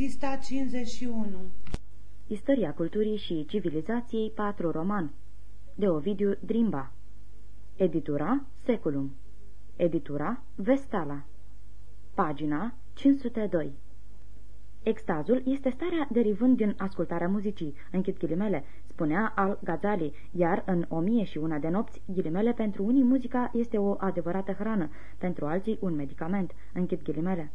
Pista 51 Istoria culturii și civilizației 4 roman De Ovidiu Drimba. Editura Seculum. Editura Vestala. Pagina 502 Extazul este starea derivând din ascultarea muzicii, închid ghilimele, spunea al Gazali, iar în o mie și una de nopți, ghilimele, pentru unii muzica este o adevărată hrană, pentru alții un medicament, închid ghilimele.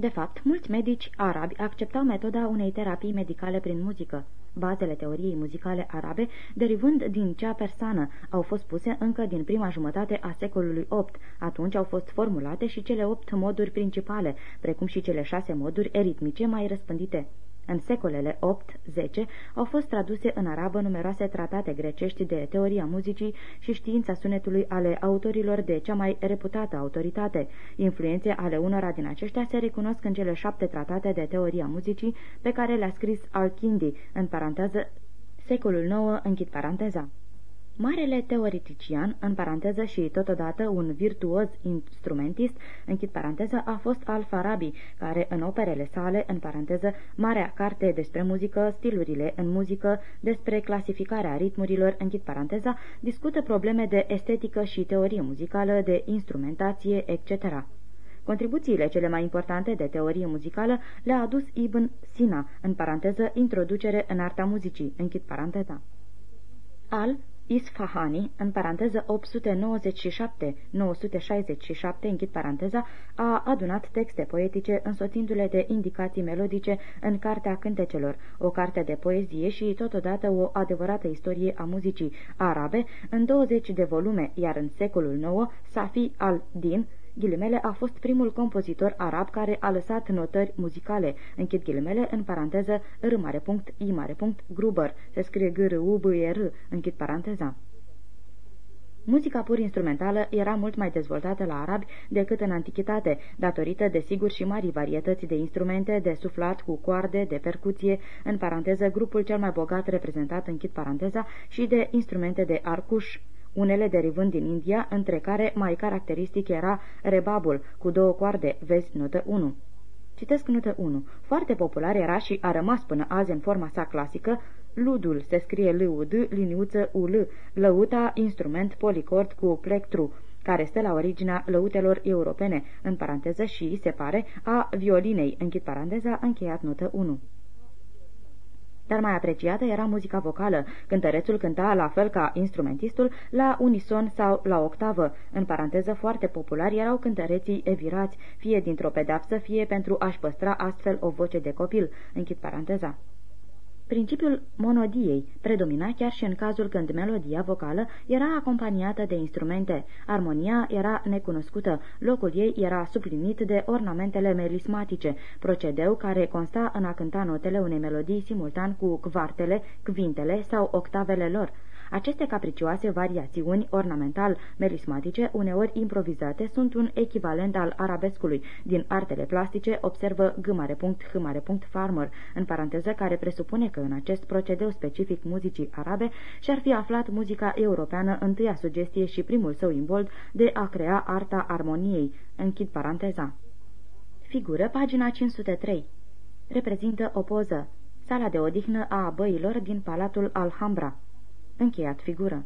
De fapt, mulți medici arabi acceptau metoda unei terapii medicale prin muzică. Bazele teoriei muzicale arabe, derivând din cea persană, au fost puse încă din prima jumătate a secolului VIII. Atunci au fost formulate și cele opt moduri principale, precum și cele șase moduri eritmice mai răspândite. În secolele 8-10 au fost traduse în arabă numeroase tratate grecești de teoria muzicii și știința sunetului ale autorilor de cea mai reputată autoritate. Influențe ale unora din aceștia se recunosc în cele șapte tratate de teoria muzicii pe care le-a scris Al-Kindi, în paranteză, secolul IX, închid paranteza. Marele teoretician, în paranteză și totodată un virtuoz instrumentist, închid paranteză, a fost Al-Farabi, care în operele sale, în paranteză, marea carte despre muzică, stilurile în muzică, despre clasificarea ritmurilor, închid paranteza, discută probleme de estetică și teorie muzicală, de instrumentație, etc. Contribuțiile cele mai importante de teorie muzicală le-a adus Ibn Sina, în paranteză, introducere în arta muzicii, închid paranteza. Al Isfahani, în paranteză 897-967, închid paranteza, a adunat texte poetice însoțindu-le de indicații melodice în Cartea Cântecelor, o carte de poezie și totodată o adevărată istorie a muzicii arabe, în 20 de volume, iar în secolul IX, Safi al-Din, Ghilimele a fost primul compozitor arab care a lăsat notări muzicale, închid ghilimele, în paranteză, r mare punct, i mare punct, Gruber, se scrie g r u b e r închid paranteza. Muzica pur instrumentală era mult mai dezvoltată la arabi decât în antichitate, datorită desigur și mari varietăți de instrumente, de suflat cu coarde, de percuție, în paranteză grupul cel mai bogat reprezentat, închid paranteza, și de instrumente de arcuș unele derivând din India, între care mai caracteristic era rebabul, cu două coarde, vezi notă 1. Citesc notă 1. Foarte popular era și a rămas până azi în forma sa clasică, ludul, se scrie l u d liniuță u-l, lăuta, instrument policord cu plectru, care stă la originea lăutelor europene, în paranteză și, se pare, a violinei, închid paranteza, încheiat notă 1 dar mai apreciată era muzica vocală. Cântărețul cânta la fel ca instrumentistul, la unison sau la octavă. În paranteză, foarte populari erau cântăreții evirați, fie dintr-o pedapsă, fie pentru a-și păstra astfel o voce de copil. Închid paranteza. Principiul monodiei predomina chiar și în cazul când melodia vocală era acompaniată de instrumente. Armonia era necunoscută, locul ei era suplinit de ornamentele melismatice, procedeu care consta în a cânta notele unei melodii simultan cu quartele, quintele sau octavele lor. Aceste capricioase variațiuni ornamental-melismatice, uneori improvizate, sunt un echivalent al arabescului. Din artele plastice observă g. farmer, în paranteză care presupune că în acest procedeu specific muzicii arabe și-ar fi aflat muzica europeană întâia sugestie și primul său imbold de a crea arta armoniei. Închid paranteza. Figură pagina 503. Reprezintă o poză. Sala de odihnă a băilor din Palatul Alhambra. Încheiat figură.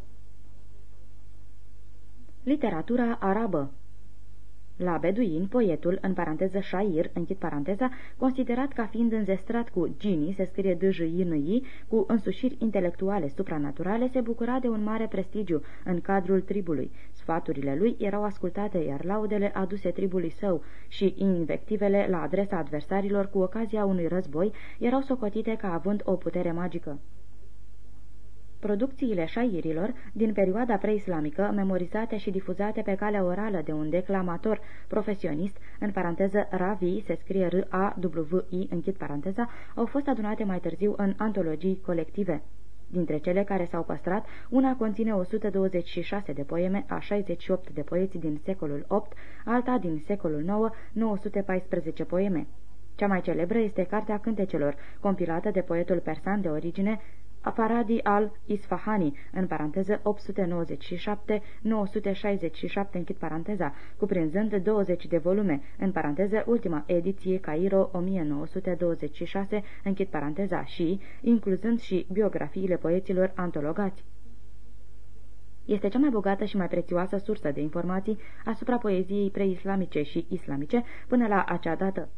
Literatura arabă la Beduin, poetul, în paranteză șair, închid paranteza, considerat ca fiind înzestrat cu ginii, se scrie d j i n i cu însușiri intelectuale supranaturale, se bucura de un mare prestigiu în cadrul tribului. Sfaturile lui erau ascultate, iar laudele aduse tribului său și invectivele la adresa adversarilor cu ocazia unui război erau socotite ca având o putere magică. Producțiile șairilor din perioada preislamică, memorizate și difuzate pe calea orală de un declamator profesionist, în paranteză Ravi, se scrie R-A-W-I, închid paranteza, au fost adunate mai târziu în antologii colective. Dintre cele care s-au păstrat, una conține 126 de poeme a 68 de poeți din secolul VIII, alta din secolul IX, 914 poeme. Cea mai celebră este Cartea Cântecelor, compilată de poetul persan de origine Faradi al-Isfahani, în paranteză 897-967, închid paranteza, cuprinzând 20 de volume, în paranteză ultima ediție Cairo 1926, închid paranteza, și incluzând și biografiile poeților antologați. Este cea mai bogată și mai prețioasă sursă de informații asupra poeziei preislamice și islamice până la acea dată.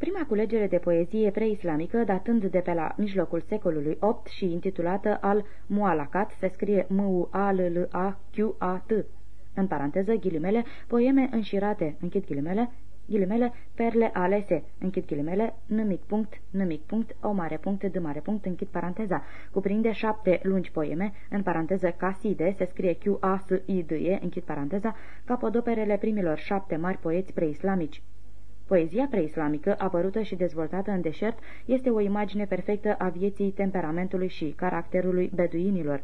Prima culegere de poezie preislamică, datând de pe la mijlocul secolului VIII și intitulată al Mualacat, se scrie m u a l l a q a t în paranteză, ghilimele, poeme înșirate, închid ghilimele, ghilimele, perle alese, închid ghilimele, nimic punct, nimic punct, o mare punct, de mare punct, închid paranteza. Cuprinde șapte lungi poeme, în paranteză Caside, se scrie Q-A-S-I-D-E, închid paranteza, capodoperele primilor șapte mari poeți preislamici. Poezia preislamică, apărută și dezvoltată în deșert, este o imagine perfectă a vieții, temperamentului și caracterului beduinilor.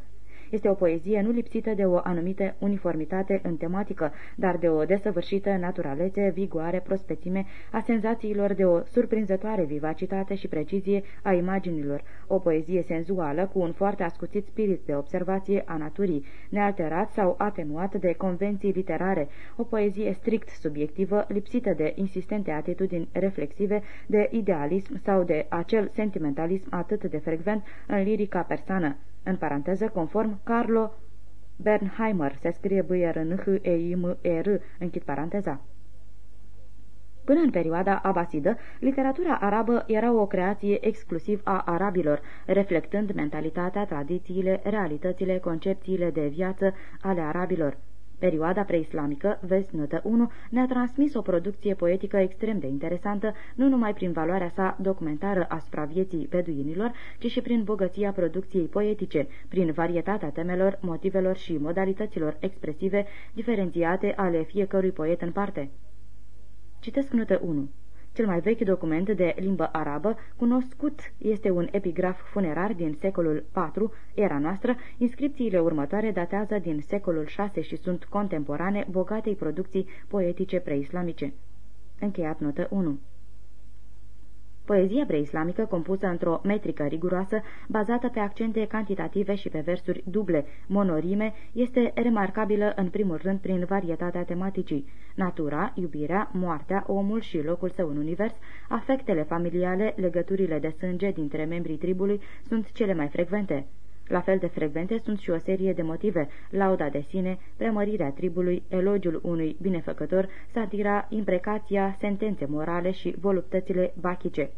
Este o poezie nu lipsită de o anumită uniformitate în tematică, dar de o desăvârșită naturalețe, vigoare, prospețime a senzațiilor, de o surprinzătoare vivacitate și precizie a imaginilor, o poezie senzuală cu un foarte ascuțit spirit de observație a naturii, nealterat sau atenuat de convenții literare, o poezie strict subiectivă, lipsită de insistente atitudini reflexive, de idealism sau de acel sentimentalism atât de frecvent în lirica persană în paranteză, conform Carlo Bernheimer, se scrie b r n h e i m e r închid paranteza. Până în perioada abasidă, literatura arabă era o creație exclusiv a arabilor, reflectând mentalitatea, tradițiile, realitățile, concepțiile de viață ale arabilor. Perioada preislamică, vezi notă 1, ne-a transmis o producție poetică extrem de interesantă, nu numai prin valoarea sa documentară asupra vieții beduinilor, ci și prin bogăția producției poetice, prin varietatea temelor, motivelor și modalităților expresive diferențiate ale fiecărui poet în parte. Citesc notă 1. Cel mai vechi document de limbă arabă cunoscut este un epigraf funerar din secolul IV, era noastră, inscripțiile următoare datează din secolul VI și sunt contemporane bogatei producții poetice preislamice. Încheiat notă 1 Poezia preislamică, compusă într-o metrică riguroasă, bazată pe accente cantitative și pe versuri duble, monorime, este remarcabilă în primul rând prin varietatea tematicii. Natura, iubirea, moartea, omul și locul său în univers, afectele familiale, legăturile de sânge dintre membrii tribului sunt cele mai frecvente. La fel de frecvente sunt și o serie de motive, lauda de sine, premărirea tribului, elogiul unui binefăcător, satira, imprecația, sentențe morale și voluptățile bachice.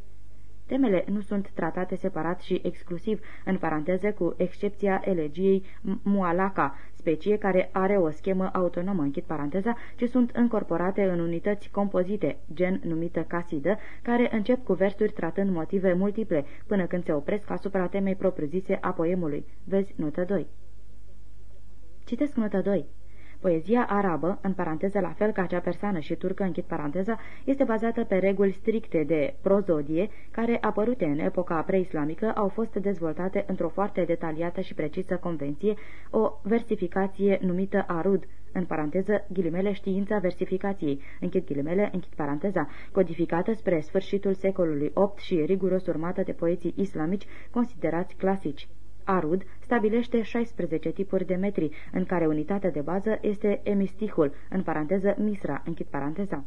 Temele nu sunt tratate separat și exclusiv, în paranteză cu excepția elegiei Mualaca, specie care are o schemă autonomă, închid paranteza, ci sunt încorporate în unități compozite, gen numită casidă, care încep cu versuri tratând motive multiple, până când se opresc asupra temei propriu-zise a poemului. Vezi notă 2. Citesc notă 2. Poezia arabă, în paranteză la fel ca cea persană și turcă, închid paranteza, este bazată pe reguli stricte de prozodie, care, apărute în epoca preislamică, au fost dezvoltate într-o foarte detaliată și precisă convenție, o versificație numită arud, în paranteză, ghilimele știința versificației, închid ghilimele, închid paranteza, codificată spre sfârșitul secolului VIII și riguros urmată de poeții islamici considerați clasici. Arud stabilește 16 tipuri de metri, în care unitatea de bază este emistihul, în paranteză misra, închid paranteza.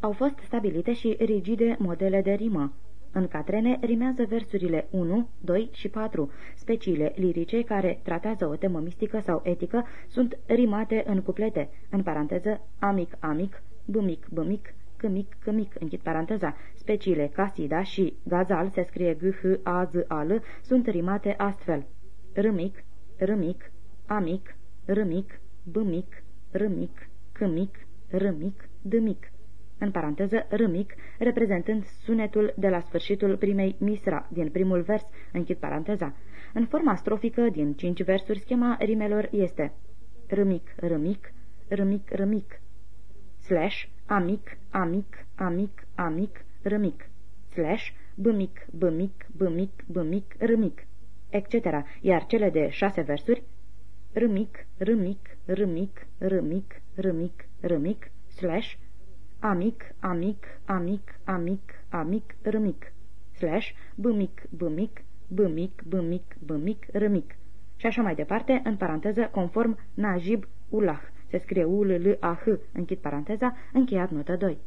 Au fost stabilite și rigide modele de rimă. În catrene rimează versurile 1, 2 și 4. Speciile lirice care tratează o temă mistică sau etică sunt rimate în cuplete, în paranteză amic, amic, bumic, bumic, câmic, câmic, închid paranteza. Speciile casida și gazal, se scrie g h a z a l sunt rimate astfel. Râmic, râmic, amic, râmic, bâmic, râmic, câmic, râmic, dâmic. În paranteză, râmic, reprezentând sunetul de la sfârșitul primei misra, din primul vers, închid paranteza. În forma strofică, din cinci versuri, schema rimelor este râmic, râmic, râmic, râmic, slash, amic, amic, amic, amic, râmic, slash, bâmic, bâmic, bâmic, bâmic, râmic, etc., iar cele de șase versuri, râmic, râmic, râmic, râmic, râmic, râmic, slash, amic, amic, amic, amic, amic, râmic, slash, bâmic, bâmic, B mic, B mic, B mic, R mic. Și așa mai departe, în paranteză, conform Najib Ulah. Se scrie U, L, L, A, H, închid paranteza, încheiat notă 2.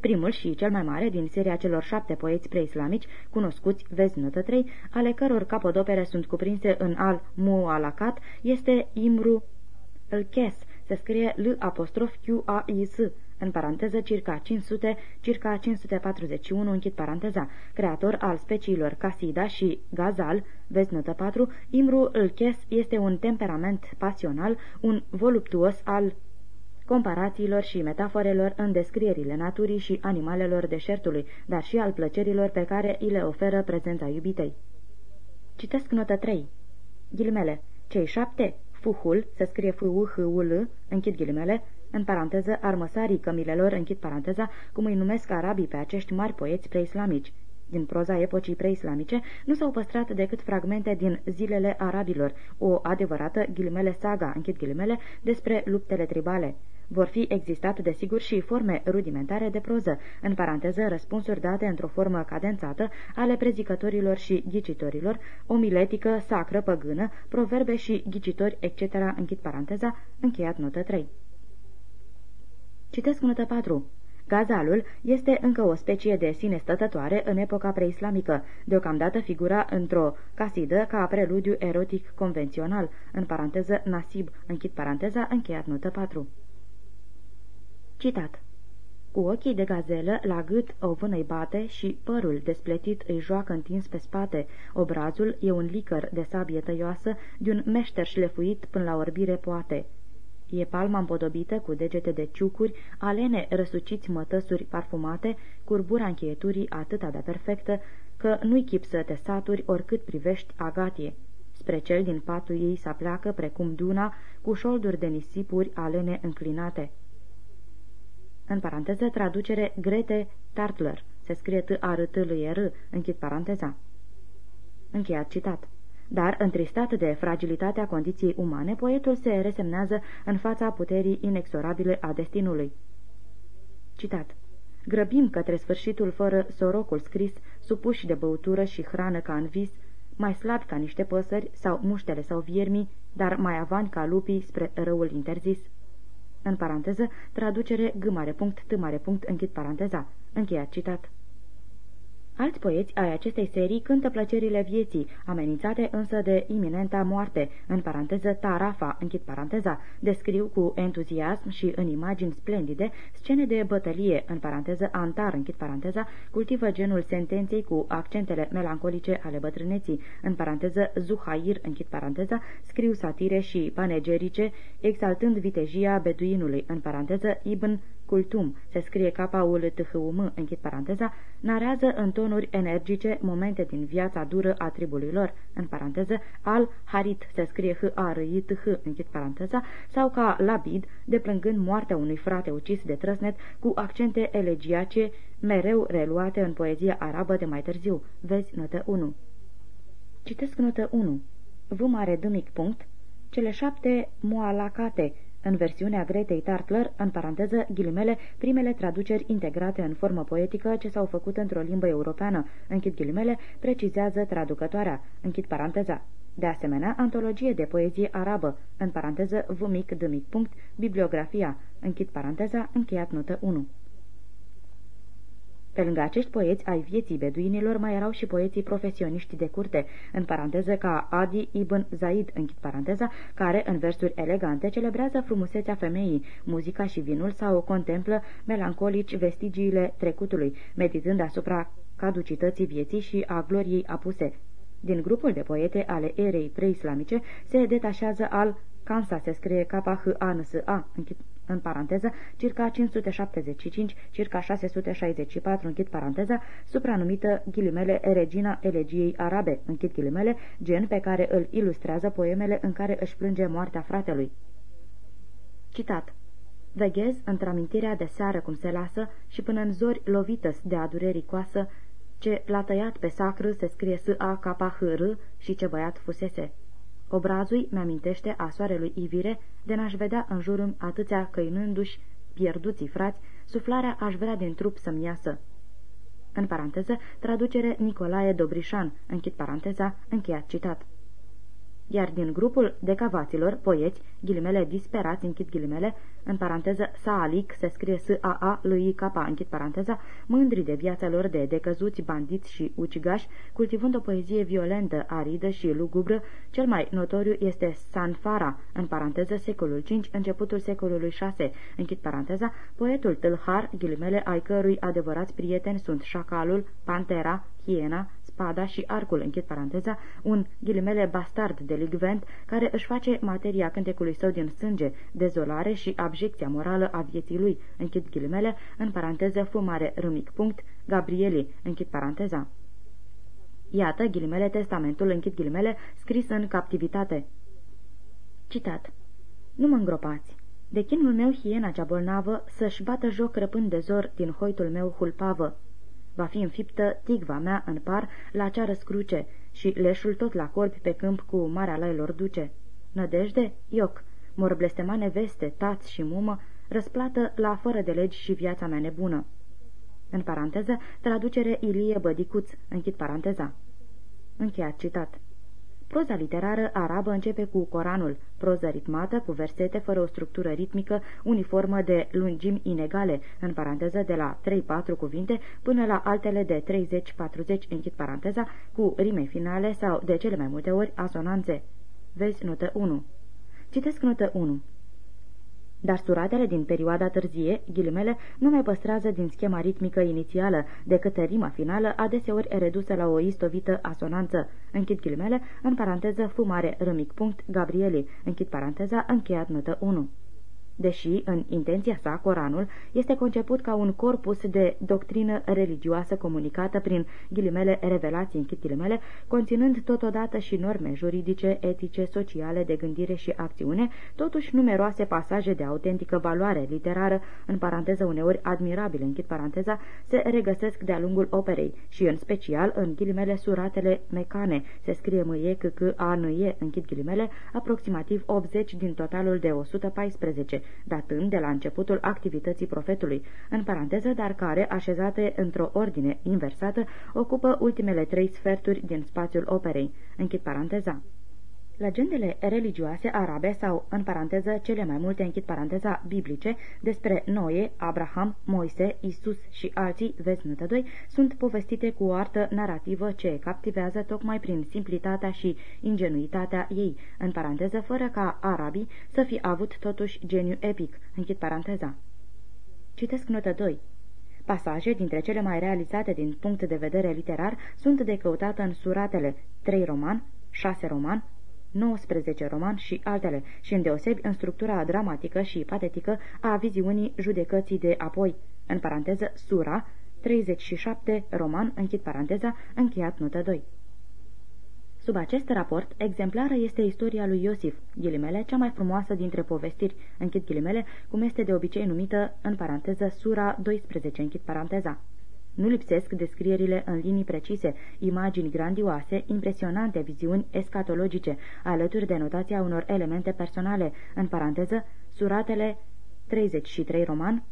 Primul și cel mai mare din seria celor șapte poeți preislamici, cunoscuți, vezi notă 3, ale căror capodopere sunt cuprinse în al Mualakat, este Imru L-Kes, se scrie L apostrof Q A I S, în paranteză circa 500, circa 541, închid paranteza, creator al speciilor Casida și Gazal, vezi notă 4, Imru L-Kes este un temperament pasional, un voluptuos al comparațiilor și metaforelor în descrierile naturii și animalelor deșertului, dar și al plăcerilor pe care îi le oferă prezența iubitei. Citesc notă 3. Ghilimele. Cei șapte, fuhul, se scrie f u h u l închid ghilimele, în paranteză, armăsarii cămilelor, închid paranteza, cum îi numesc arabii pe acești mari poeți preislamici. Din proza epocii preislamice nu s-au păstrat decât fragmente din zilele arabilor, o adevărată ghilimele saga, închid ghilimele, despre luptele tribale. Vor fi existat, desigur, și forme rudimentare de proză, în paranteză răspunsuri date într-o formă cadențată ale prezicătorilor și ghicitorilor, omiletică, sacră, păgână, proverbe și ghicitori, etc., închid paranteza, încheiat notă 3. Citesc notă 4. Gazalul este încă o specie de sine stătătoare în epoca preislamică, deocamdată figura într-o casidă ca preludiu erotic convențional, în paranteză nasib, închid paranteza, încheiat notă 4. Citat Cu ochii de gazelă, la gât o vână bate și părul despletit îi joacă întins pe spate. Obrazul e un licăr de sabie tăioasă, de un meșter șlefuit până la orbire poate. E palma împodobită cu degete de ciucuri, alene răsuciți mătăsuri parfumate, curbura încheieturii atâta de perfectă, că nu-i chip să te saturi oricât privești agatie. Spre cel din patul ei să pleacă precum duna, cu șolduri de nisipuri alene înclinate. În paranteză, traducere Grete Tartler. Se scrie t a r t l e r închid paranteza. Încheiat citat. Dar, întristat de fragilitatea condiției umane, poetul se resemnează în fața puterii inexorabile a destinului. Citat. Grăbim către sfârșitul fără sorocul scris, supuși de băutură și hrană ca în vis, mai slabi ca niște păsări sau muștele sau viermii, dar mai avanti ca lupii spre răul interzis. În paranteză, traducere g mare punct, t mare punct, închid paranteza. Încheiat citat. Alți poeți ai acestei serii cântă plăcerile vieții, amenințate însă de iminenta moarte, în paranteză Tarafa, închid paranteza, descriu cu entuziasm și în imagini splendide scene de bătălie, în paranteză Antar, închid paranteza, cultivă genul sentenței cu accentele melancolice ale bătrâneții, în paranteză Zuhair, închid paranteza, scriu satire și panegerice, exaltând vitejia beduinului, în paranteză Ibn Cultum, se scrie k u l t h u m închid paranteza, narează în tonuri energice momente din viața dură a tribului lor, în paranteză, al Harit, se scrie h a r i t h închid paranteza, sau ca Labid, deplângând moartea unui frate ucis de trăsnet cu accente elegiace, mereu reluate în poezia arabă de mai târziu. Vezi notă 1. Citesc notă 1. V mare d mic punct, cele șapte moalacate, în versiunea Gretei Tartler, în paranteză, ghilimele, primele traduceri integrate în formă poetică ce s-au făcut într-o limbă europeană, închid ghilimele, precizează traducătoarea, închid paranteza. De asemenea, antologie de poezie arabă, în paranteză, v mic, d mic, punct, bibliografia, închid paranteza, încheiat notă 1. Pe lângă acești poeți ai vieții beduinilor mai erau și poeții profesioniști de curte, în paranteză ca Adi ibn Zaid, închid paranteza, care, în versuri elegante, celebrează frumusețea femeii, muzica și vinul sau contemplă melancolici vestigiile trecutului, meditând asupra caducității vieții și a gloriei apuse. Din grupul de poete ale erei preislamice se detașează al Kansa se scrie K-H-A-N-S-A, închid în paranteză, circa 575, circa 664, închid paranteza, supranumită ghilimele Regina Elegiei Arabe, închid ghilimele, gen pe care îl ilustrează poemele în care își plânge moartea fratelui. Citat Veghez într-amintirea de seară cum se lasă și până în zori lovită de adurerii coasă, ce l-a tăiat pe sacră se scrie S-A-K-H-R și ce băiat fusese. Obrazul mi-amintește a soarelui ivire de n-aș vedea în jurul atâția căinându-și pierduții frați, suflarea aș vrea din trup să-mi iasă. în paranteză, traducere Nicolae Dobrișan, închid paranteza, încheiat citat iar din grupul decavaților, poeți, ghilimele disperați, închid ghilimele, în paranteză Saalic, se scrie S-A-A, lui K, închid paranteza, mândri de viața lor de decăzuți, bandiți și ucigași, cultivând o poezie violentă, aridă și lugubră, cel mai notoriu este Sanfara, în paranteză secolul V, începutul secolului VI, închid paranteza, poetul tâlhar, ghilimele, ai cărui adevărați prieteni sunt șacalul, pantera, hiena, spada și arcul, închid paranteza, un ghilimele bastard delicvent care își face materia cântecului său din sânge, dezolare și abjecția morală a vieții lui, închid ghilimele, în paranteză fumare râmic punct, Gabrieli, închid paranteza. Iată, ghilimele, testamentul, închid ghilimele, scris în captivitate. Citat. Nu mă îngropați. De chinul meu hiena cea bolnavă să-și bată joc răpând de zor din hoitul meu hulpavă. Va fi înfiptă tigva mea în par la cea răscruce și leșul tot la corpi pe câmp cu marea lailor duce. Nădejde? Ioc. Mor blestemane veste, tați și mumă, răsplată la fără de legi și viața mea nebună. În paranteză, traducere Ilie Bădicuț, închid paranteza. Încheiat citat. Proza literară arabă începe cu Coranul, proză ritmată, cu versete fără o structură ritmică uniformă de lungimi inegale, în paranteză de la 3-4 cuvinte până la altele de 30-40, închid paranteza, cu rime finale sau, de cele mai multe ori, asonanțe. Vezi notă 1. Citesc notă 1. Dar suratele din perioada târzie, ghilimele, nu mai păstrează din schema ritmică inițială, decât rima finală, adeseori redusă la o istovită asonanță. Închid ghilimele, în paranteză, fumare, râmic punct, Gabrieli, închid paranteza, încheiat notă 1 deși, în intenția sa, Coranul este conceput ca un corpus de doctrină religioasă comunicată prin ghilimele revelații, închid ghilimele, conținând totodată și norme juridice, etice, sociale, de gândire și acțiune, totuși numeroase pasaje de autentică valoare literară, în paranteză uneori admirabile, închid paranteza, se regăsesc de-a lungul operei și, în special, în ghilimele suratele mecane, se scrie mâie, c, c, a, n, e, închid ghilimele, aproximativ 80 din totalul de 114, datând de la începutul activității profetului, în paranteză, dar care, așezate într-o ordine inversată, ocupă ultimele trei sferturi din spațiul operei. Închid paranteza. Legendele religioase arabe sau, în paranteză, cele mai multe, închid paranteza, biblice, despre Noe, Abraham, Moise, Isus și alții, vezi notă 2, sunt povestite cu o artă narrativă ce captivează tocmai prin simplitatea și ingenuitatea ei, în paranteză, fără ca arabii să fi avut totuși geniu epic, închid paranteza. Citesc notă 2. Pasaje dintre cele mai realizate din punct de vedere literar sunt de căutat în suratele 3 roman, 6 roman, 19 roman și altele, și îndeosebi în structura dramatică și patetică a viziunii judecății de apoi, în paranteză Sura, 37 roman, închid paranteza, încheiat notă 2. Sub acest raport, exemplară este istoria lui Iosif, ghilimele, cea mai frumoasă dintre povestiri, închid ghilimele, cum este de obicei numită, în paranteză, Sura 12, închid paranteza. Nu lipsesc descrierile în linii precise, imagini grandioase, impresionante viziuni escatologice, alături de notația unor elemente personale, în paranteză, suratele 33 roman,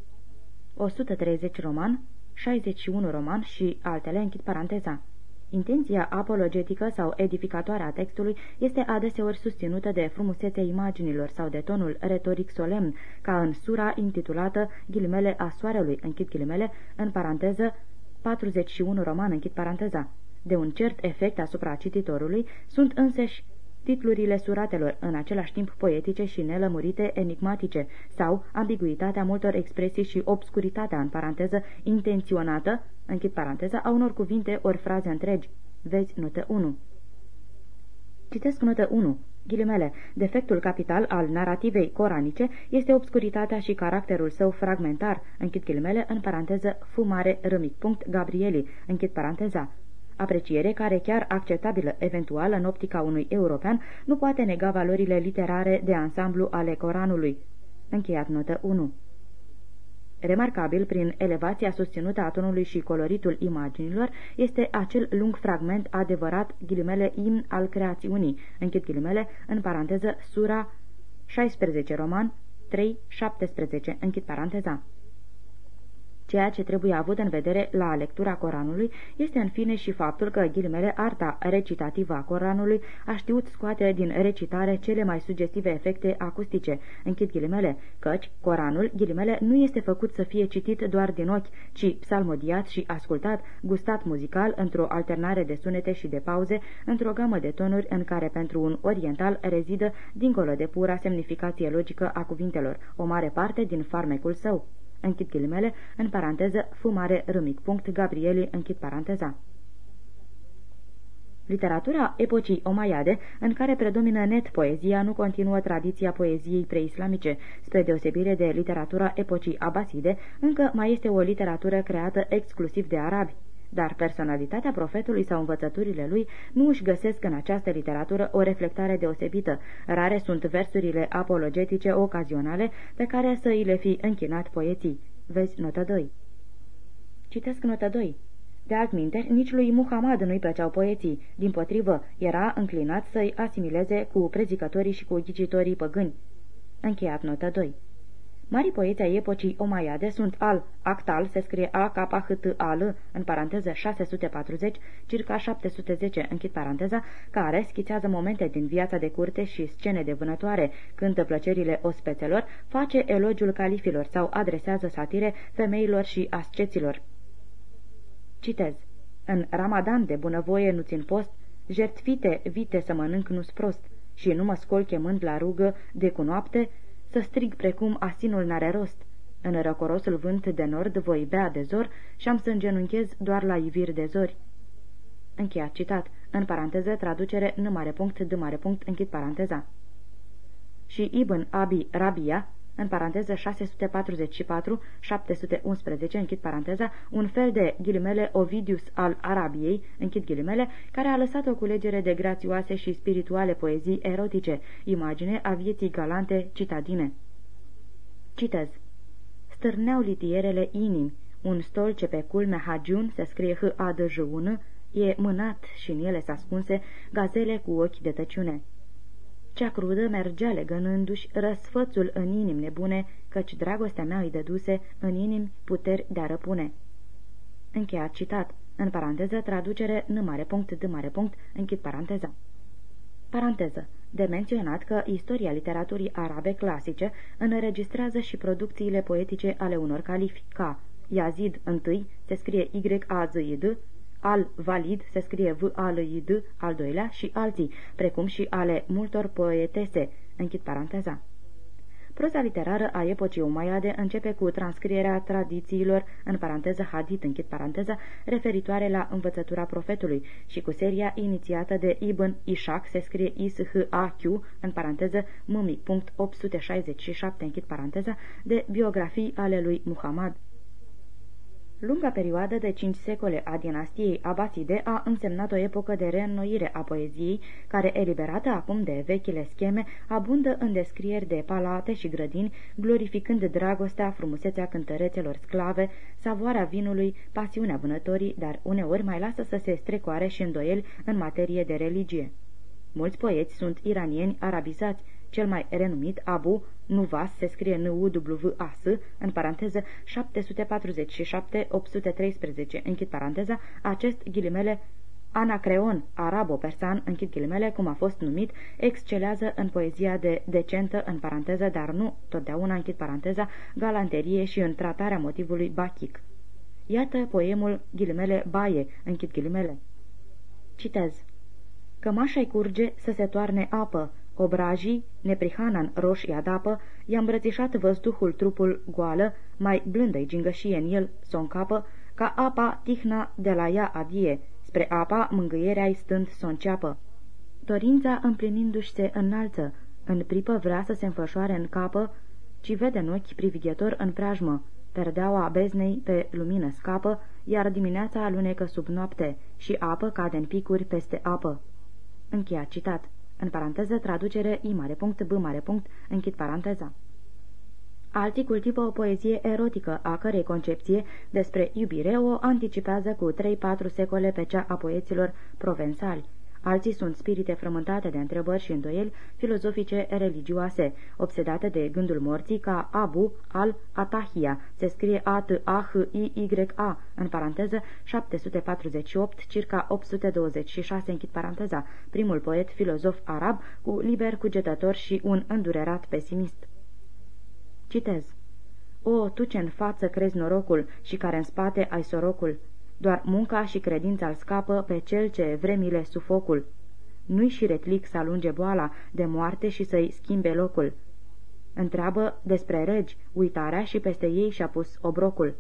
130 roman, 61 roman și altele, închid paranteza. Intenția apologetică sau edificatoare a textului este adeseori susținută de frumusețea imaginilor sau de tonul retoric solemn, ca în sura intitulată Ghilimele a soarelui, închid ghilimele, în paranteză 41 roman, închid paranteza. De un cert efect asupra cititorului sunt însăși titlurile suratelor, în același timp poetice și nelămurite, enigmatice, sau ambiguitatea multor expresii și obscuritatea, în paranteză, intenționată, închid paranteza, a unor cuvinte ori fraze întregi. Vezi notă 1. Citesc notă 1. Ghilimele, defectul capital al narativei coranice este obscuritatea și caracterul său fragmentar, închid ghilimele, în paranteză, fumare, râmic, punct, Gabrieli, închid paranteza. Apreciere care, chiar acceptabilă eventual în optica unui european, nu poate nega valorile literare de ansamblu ale Coranului. Încheiat notă 1 Remarcabil prin elevația susținută a tonului și coloritul imaginilor este acel lung fragment adevărat, ghilimele, imn al creațiunii, închid ghilimele, în paranteză, sura 16 roman 3, 17, închid paranteza. Ceea ce trebuie avut în vedere la lectura Coranului este în fine și faptul că ghilimele arta recitativă a Coranului a știut scoate din recitare cele mai sugestive efecte acustice, închid ghilimele, căci Coranul, ghilimele, nu este făcut să fie citit doar din ochi, ci psalmodiat și ascultat, gustat muzical, într-o alternare de sunete și de pauze, într-o gamă de tonuri în care pentru un oriental rezidă, dincolo de pura semnificație logică a cuvintelor, o mare parte din farmecul său închid ghilimele, în paranteză, fumare râmic punct, Gabrieli, închid paranteza. Literatura epocii omaiade, în care predomină net poezia, nu continuă tradiția poeziei preislamice, spre deosebire de literatura epocii abaside, încă mai este o literatură creată exclusiv de arabi dar personalitatea profetului sau învățăturile lui nu își găsesc în această literatură o reflectare deosebită. Rare sunt versurile apologetice ocazionale pe care să îi le fi închinat poeții. Vezi notă 2. Citesc notă 2. De altminteri, nici lui Muhammad nu-i plăceau poeții, din potrivă, era înclinat să-i asimileze cu prezicătorii și cu ghicitorii păgâni. Încheiat notă 2. Marii poeți ai epocii Omaiade sunt al Actal, se scrie a k h t a l în paranteză 640, circa 710, închid paranteza, care schițează momente din viața de curte și scene de vânătoare, cântă plăcerile ospețelor, face elogiul califilor sau adresează satire femeilor și asceților. Citez. În Ramadan de bunăvoie nu țin post, jertfite vite să mănânc nu-s prost și nu mă scol chemând la rugă de cu noapte, să strig precum asinul n-are rost. În răcorosul vânt de nord voi bea de zor și am să îngenunchez doar la iviri de zori. Încheiat citat. În paranteză, traducere, n mare punct, d mare punct, închid paranteza. Și Ibn Abi Rabia, în paranteză 644-711, închid paranteza, un fel de ghilimele Ovidius al Arabiei, închid ghilimele, care a lăsat o culegere de grațioase și spirituale poezii erotice, imagine a vieții galante citadine. Citez. Stârneau litierele inimi, un stol ce pe culmea Hagiun se scrie h a d j -un, e mânat și în ele s-ascunse gazele cu ochi de tăciune. Cea crudă mergea legănându-și răsfățul în inim nebune, căci dragostea mea îi dăduse în inim puteri de a răpune. Încheiat citat. În paranteză, traducere n mare punct, d mare punct, închid paranteza. Paranteză. De menționat că istoria literaturii arabe clasice înregistrează și producțiile poetice ale unor califi, ca Yazid I, se scrie Y-A-Z-I-D, al-Valid se scrie V-A-L-I-D, al doilea, și alții, precum și ale multor poetese, închid paranteza. Proza literară a epocii Umayade începe cu transcrierea tradițiilor, în paranteză hadith, închid paranteza, referitoare la învățătura profetului și cu seria inițiată de Ibn Ishaq, se scrie I-S-H-A-Q, în paranteză mâmic, punct 867, închid paranteza, de biografii ale lui Muhammad. Lunga perioadă de cinci secole a dinastiei Abaside a însemnat o epocă de reînnoire a poeziei, care, eliberată acum de vechile scheme, abundă în descrieri de palate și grădini, glorificând dragostea, frumusețea cântărețelor sclave, savoarea vinului, pasiunea vânătorii, dar uneori mai lasă să se strecoare și îndoieli în materie de religie. Mulți poeți sunt iranieni arabizați, cel mai renumit, Abu Nuvas, se scrie n u w a s în paranteză 747-813, închid paranteza, acest ghilimele Anacreon, arabo-persan, închid ghilimele, cum a fost numit, excelează în poezia de decentă, în paranteză, dar nu totdeauna, închid paranteza, galanterie și în tratarea motivului bachic. Iată poemul ghilimele baie, închid ghilimele. Citez. Cămașa-i curge să se toarne apă, Obrajii, neprihanan roșii adapă, i-a îmbrățișat văzduhul trupul goală, mai blândă-i gingășie în el, s-o încapă, ca apa tihna de la ea adie, spre apa mângâierea-i stând s-o înceapă. Dorința împlinindu-și se înalță, în pripă vrea să se înfășoare în capă, ci vede în ochi privighetor în preajmă, perdeaua beznei pe lumină scapă, iar dimineața alunecă sub noapte și apă cade în picuri peste apă. Încheiat citat. În paranteză, traducere I mare punct, B mare punct, închid paranteza. Alții cultivă o poezie erotică, a cărei concepție despre iubire o anticipează cu 3-4 secole pe cea a poeților provensali. Alții sunt spirite frământate de întrebări și îndoieli filozofice religioase, obsedate de gândul morții ca Abu al-Atahia, se scrie A-T-A-H-I-Y-A, în paranteză 748, circa 826, închid paranteza, primul poet filozof arab cu liber cugetător și un îndurerat pesimist. Citez. O, tu ce în față crezi norocul și care în spate ai sorocul, doar munca și credința îl scapă pe cel ce vremile sufocul. Nu-i și retlic să alunge boala de moarte și să-i schimbe locul. Întreabă despre regi, uitarea și peste ei și-a pus obrocul.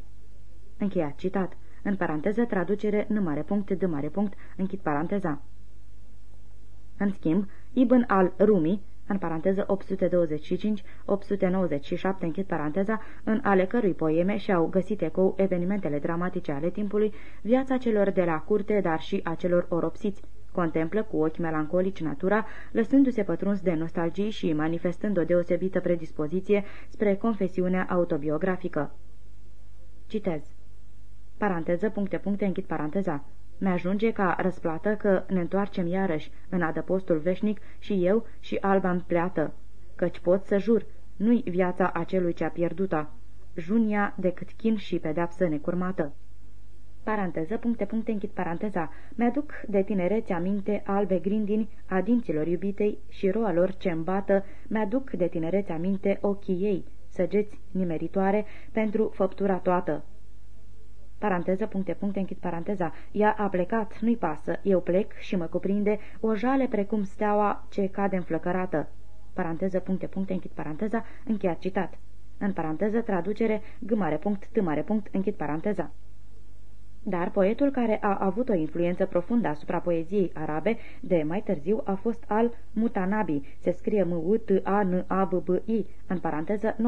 Încheiat citat. În paranteză, traducere n mare punct, de mare punct, închid paranteza. În schimb, Ibn al-Rumi în paranteză 825-897, închid paranteza, în ale cărui poeme și-au găsit ecou evenimentele dramatice ale timpului, viața celor de la curte, dar și a celor oropsiți. Contemplă cu ochi melancolici natura, lăsându-se pătruns de nostalgii și manifestând o deosebită predispoziție spre confesiunea autobiografică. Citez. Paranteză, puncte, puncte, închid paranteza. Mi-ajunge ca răsplată că ne întoarcem iarăși în adăpostul veșnic și eu și alba în pleată, căci pot să jur, nu-i viața acelui ce-a pierdut-o, junia decât chin și pedeapsă necurmată. Paranteză, puncte, puncte, închid paranteza. Mi-aduc de tinerețe aminte albe grindini a dinților iubitei și roa lor ce îmbată, mi-aduc de tinerețe aminte ochii ei, săgeți nimeritoare pentru făptura toată. Paranteză, puncte, puncte, închid paranteza. Ea a plecat, nu-i pasă, eu plec și mă cuprinde o jale precum steaua ce cade înflăcărată. Paranteză, puncte, puncte, închid paranteza, încheiat citat. În paranteză, traducere, g mare punct, t mare punct, închid paranteza. Dar poetul care a avut o influență profundă asupra poeziei arabe de mai târziu a fost al Mutanabi, se scrie m u t a n a b b i în paranteză 915-965,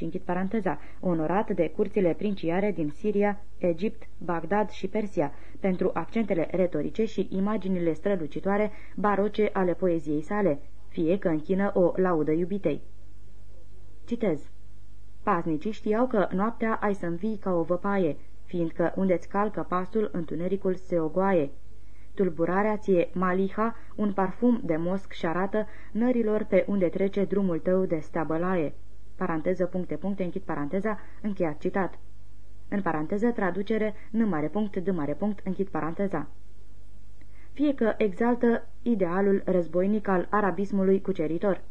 închid paranteza, onorat de curțile princiare din Siria, Egipt, Bagdad și Persia, pentru accentele retorice și imaginile strălucitoare baroce ale poeziei sale, fie că închină o laudă iubitei. Citez. Paznicii știau că noaptea ai să învii ca o văpaie, fiindcă unde-ți calcă pasul, întunericul se ogoaie. Tulburarea ție maliha, un parfum de mosc și arată nărilor pe unde trece drumul tău de steabălaie. Paranteză, puncte, puncte, închid paranteza, încheiat citat. În paranteză, traducere, n mare punct, d mare punct, închid paranteza. Fie că exaltă idealul războinic al arabismului cuceritor.